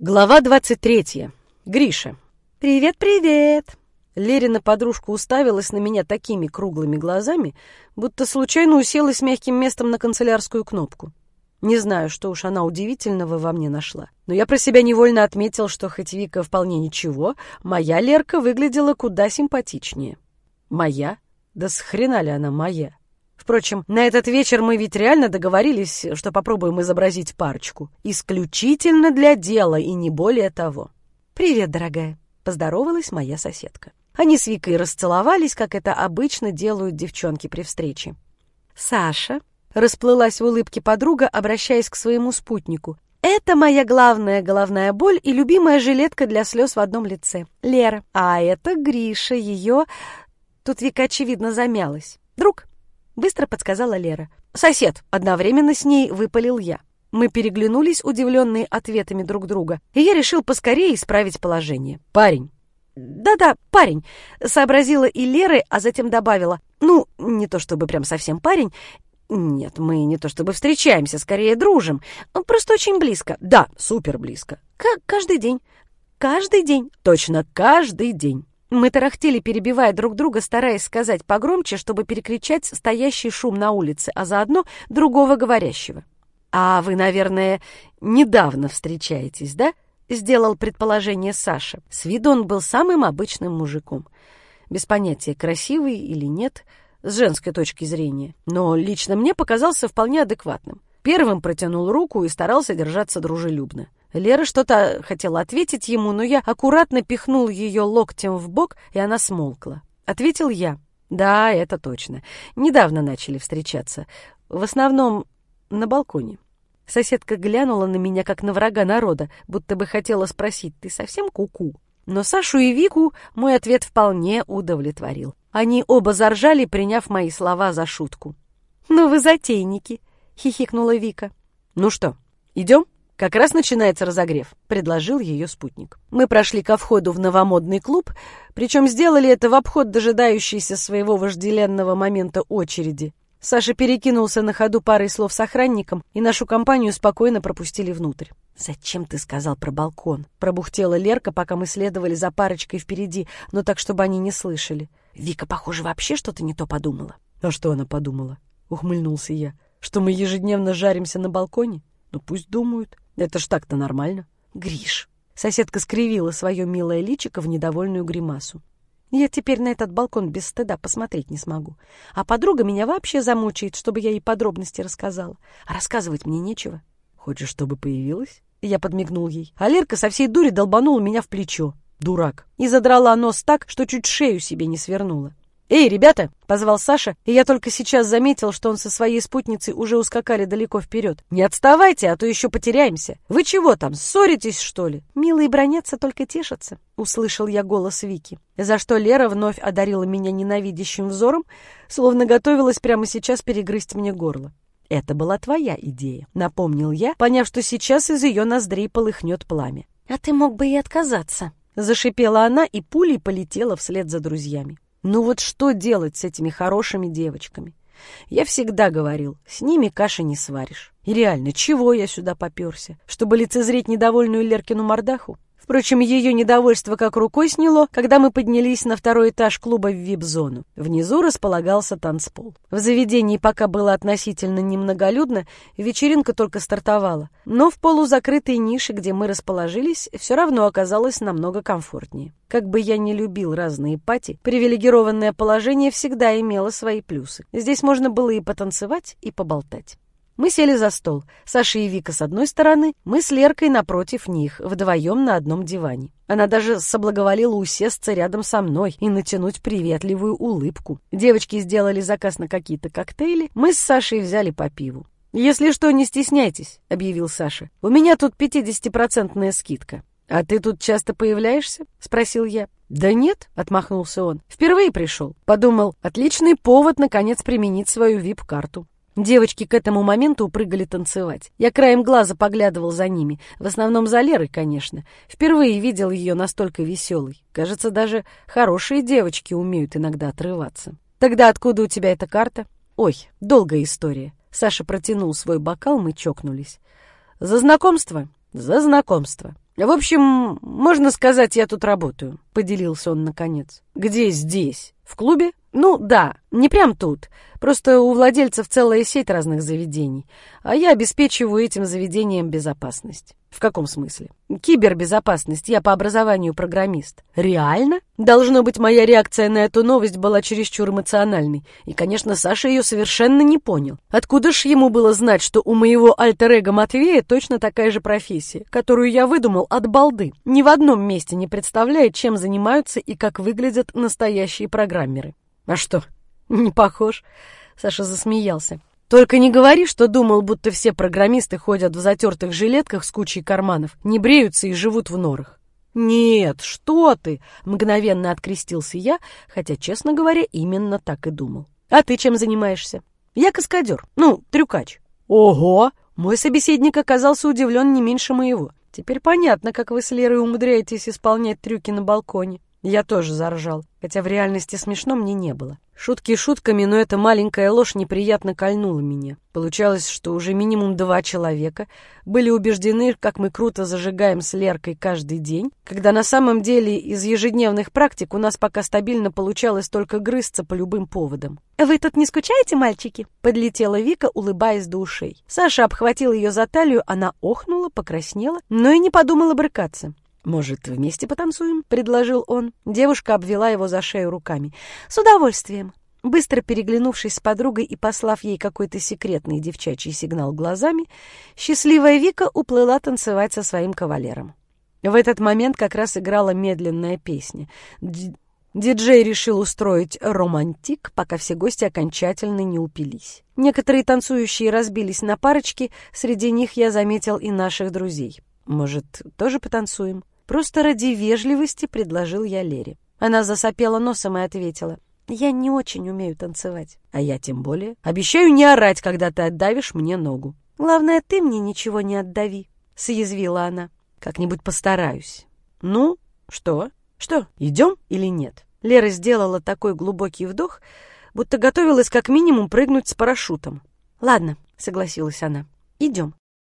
Глава 23. Гриша. «Привет-привет!» Лерина подружка уставилась на меня такими круглыми глазами, будто случайно уселась мягким местом на канцелярскую кнопку. Не знаю, что уж она удивительного во мне нашла. Но я про себя невольно отметил, что хоть Вика вполне ничего, моя Лерка выглядела куда симпатичнее. Моя? Да с хрена ли она моя? Впрочем, на этот вечер мы ведь реально договорились, что попробуем изобразить парочку. Исключительно для дела и не более того. «Привет, дорогая», — поздоровалась моя соседка. Они с Викой расцеловались, как это обычно делают девчонки при встрече. «Саша», — расплылась в улыбке подруга, обращаясь к своему спутнику, «это моя главная головная боль и любимая жилетка для слез в одном лице. Лера. А это Гриша, ее...» Тут Вика, очевидно, замялась. «Друг», быстро подсказала Лера. «Сосед!» — одновременно с ней выпалил я. Мы переглянулись, удивленные ответами друг друга, и я решил поскорее исправить положение. «Парень!» «Да-да, парень», — сообразила и Лера, а затем добавила. «Ну, не то чтобы прям совсем парень. Нет, мы не то чтобы встречаемся, скорее дружим. Просто очень близко. Да, супер близко. К каждый день. Каждый день. Точно, каждый день». Мы тарахтели, перебивая друг друга, стараясь сказать погромче, чтобы перекричать стоящий шум на улице, а заодно другого говорящего. «А вы, наверное, недавно встречаетесь, да?» — сделал предположение Саша. С виду он был самым обычным мужиком. Без понятия, красивый или нет, с женской точки зрения. Но лично мне показался вполне адекватным. Первым протянул руку и старался держаться дружелюбно. Лера что-то хотела ответить ему, но я аккуратно пихнул ее локтем в бок, и она смолкла. Ответил я. Да, это точно. Недавно начали встречаться. В основном на балконе. Соседка глянула на меня, как на врага народа, будто бы хотела спросить, ты совсем куку? -ку? Но Сашу и Вику мой ответ вполне удовлетворил. Они оба заржали, приняв мои слова за шутку. «Ну вы затейники!» — хихикнула Вика. «Ну что, идем?» «Как раз начинается разогрев», — предложил ее спутник. Мы прошли ко входу в новомодный клуб, причем сделали это в обход дожидающейся своего вожделенного момента очереди. Саша перекинулся на ходу парой слов с охранником, и нашу компанию спокойно пропустили внутрь. «Зачем ты сказал про балкон?» — пробухтела Лерка, пока мы следовали за парочкой впереди, но так, чтобы они не слышали. Вика, похоже, вообще что-то не то подумала. «А что она подумала?» — ухмыльнулся я. «Что мы ежедневно жаримся на балконе? Ну пусть думают». Это ж так-то нормально. Гриш. Соседка скривила свое милое личико в недовольную гримасу. Я теперь на этот балкон без стыда посмотреть не смогу. А подруга меня вообще замучает, чтобы я ей подробности рассказала. А рассказывать мне нечего. Хочешь, чтобы появилась? Я подмигнул ей. А Лерка со всей дури долбанула меня в плечо. Дурак. И задрала нос так, что чуть шею себе не свернула. «Эй, ребята!» — позвал Саша, и я только сейчас заметил, что он со своей спутницей уже ускакали далеко вперед. «Не отставайте, а то еще потеряемся! Вы чего там, ссоритесь, что ли?» «Милые бронятся, только тешатся», — услышал я голос Вики, за что Лера вновь одарила меня ненавидящим взором, словно готовилась прямо сейчас перегрызть мне горло. «Это была твоя идея», — напомнил я, поняв, что сейчас из ее ноздрей полыхнет пламя. «А ты мог бы и отказаться», — зашипела она и пулей полетела вслед за друзьями. Ну вот что делать с этими хорошими девочками? Я всегда говорил, с ними каши не сваришь. И реально, чего я сюда поперся? Чтобы лицезреть недовольную Леркину мордаху? Впрочем, ее недовольство как рукой сняло, когда мы поднялись на второй этаж клуба в вип-зону. Внизу располагался танцпол. В заведении пока было относительно немноголюдно, вечеринка только стартовала. Но в полузакрытой нише, где мы расположились, все равно оказалось намного комфортнее. Как бы я ни любил разные пати, привилегированное положение всегда имело свои плюсы. Здесь можно было и потанцевать, и поболтать. Мы сели за стол. Саша и Вика с одной стороны, мы с Леркой напротив них, вдвоем на одном диване. Она даже соблаговолила усесться рядом со мной и натянуть приветливую улыбку. Девочки сделали заказ на какие-то коктейли, мы с Сашей взяли по пиву. «Если что, не стесняйтесь», — объявил Саша. «У меня тут 50-процентная скидка». «А ты тут часто появляешься?» — спросил я. «Да нет», — отмахнулся он. «Впервые пришел. Подумал, отличный повод, наконец, применить свою вип-карту». Девочки к этому моменту упрыгали танцевать. Я краем глаза поглядывал за ними. В основном за Лерой, конечно. Впервые видел ее настолько веселой. Кажется, даже хорошие девочки умеют иногда отрываться. «Тогда откуда у тебя эта карта?» «Ой, долгая история». Саша протянул свой бокал, мы чокнулись. «За знакомство?» «За знакомство». В общем, можно сказать, я тут работаю, поделился он наконец. Где здесь? В клубе? Ну, да, не прям тут. Просто у владельцев целая сеть разных заведений, а я обеспечиваю этим заведениям безопасность. В каком смысле? Кибербезопасность. Я по образованию программист. Реально? Должно быть, моя реакция на эту новость была чересчур эмоциональной. И, конечно, Саша ее совершенно не понял. Откуда ж ему было знать, что у моего альтер-эго Матвея точно такая же профессия, которую я выдумал от балды? Ни в одном месте не представляет, чем занимаются и как выглядят настоящие программеры. А что, не похож? Саша засмеялся. Только не говори, что думал, будто все программисты ходят в затертых жилетках с кучей карманов, не бреются и живут в норах. «Нет, что ты!» — мгновенно открестился я, хотя, честно говоря, именно так и думал. «А ты чем занимаешься?» «Я каскадер, ну, трюкач». «Ого!» Мой собеседник оказался удивлен не меньше моего. «Теперь понятно, как вы с Лерой умудряетесь исполнять трюки на балконе». Я тоже заржал, хотя в реальности смешно мне не было. Шутки шутками, но эта маленькая ложь неприятно кольнула меня. Получалось, что уже минимум два человека были убеждены, как мы круто зажигаем с Леркой каждый день, когда на самом деле из ежедневных практик у нас пока стабильно получалось только грызться по любым поводам. «Вы тут не скучаете, мальчики?» — подлетела Вика, улыбаясь до ушей. Саша обхватил ее за талию, она охнула, покраснела, но и не подумала брыкаться. «Может, вместе потанцуем?» — предложил он. Девушка обвела его за шею руками. «С удовольствием». Быстро переглянувшись с подругой и послав ей какой-то секретный девчачий сигнал глазами, счастливая Вика уплыла танцевать со своим кавалером. В этот момент как раз играла медленная песня. Диджей решил устроить романтик, пока все гости окончательно не упились. Некоторые танцующие разбились на парочки, среди них я заметил и наших друзей. Может, тоже потанцуем? Просто ради вежливости предложил я Лере. Она засопела носом и ответила. Я не очень умею танцевать. А я тем более. Обещаю не орать, когда ты отдавишь мне ногу. Главное, ты мне ничего не отдави, съязвила она. Как-нибудь постараюсь. Ну, что? Что, идем или нет? Лера сделала такой глубокий вдох, будто готовилась как минимум прыгнуть с парашютом. Ладно, согласилась она. Идем.